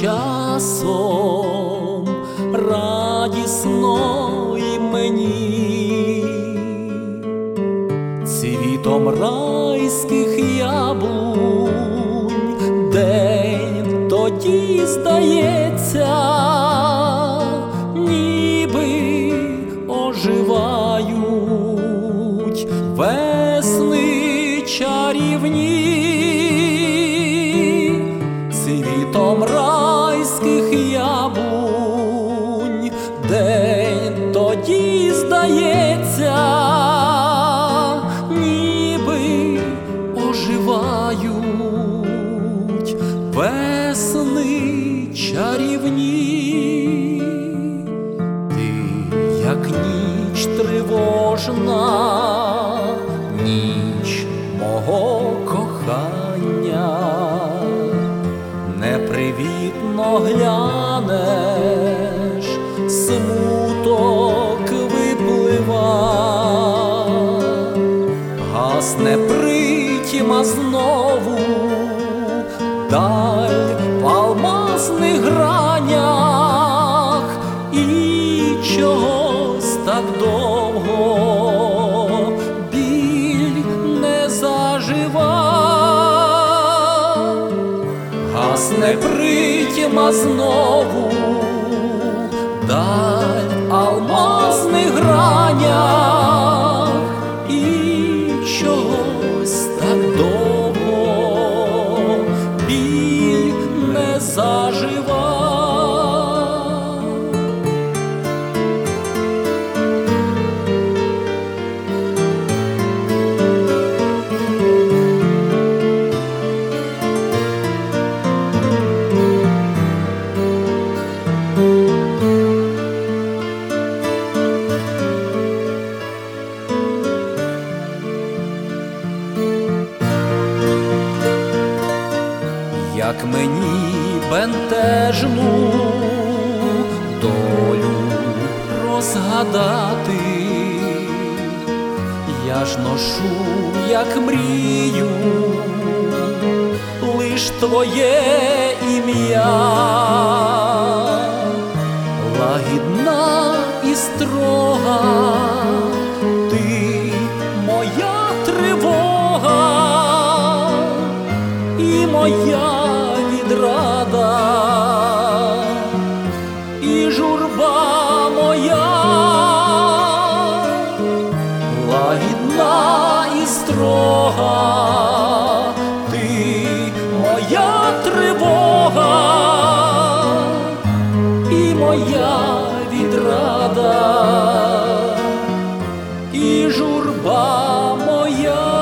Часом радісно і мені, цвітом райських яблунь день тоді здається, тоді здається, ніби оживають весни чарівні, ти, як ніч тривожна, ніч мого кохання. Непривітно глянеш, смуток виплива, гасне притіма знову, даль в алмазних гранях. І чогось так довго біль не зажива. Гасне притіма знову, даль як мені бентежну долю розгадати, я ж ношу, як мрію, лиш твоє ім'я, лагідна і строга, лагідна і строга, ти моя тривога і моя відрада, і журба моя.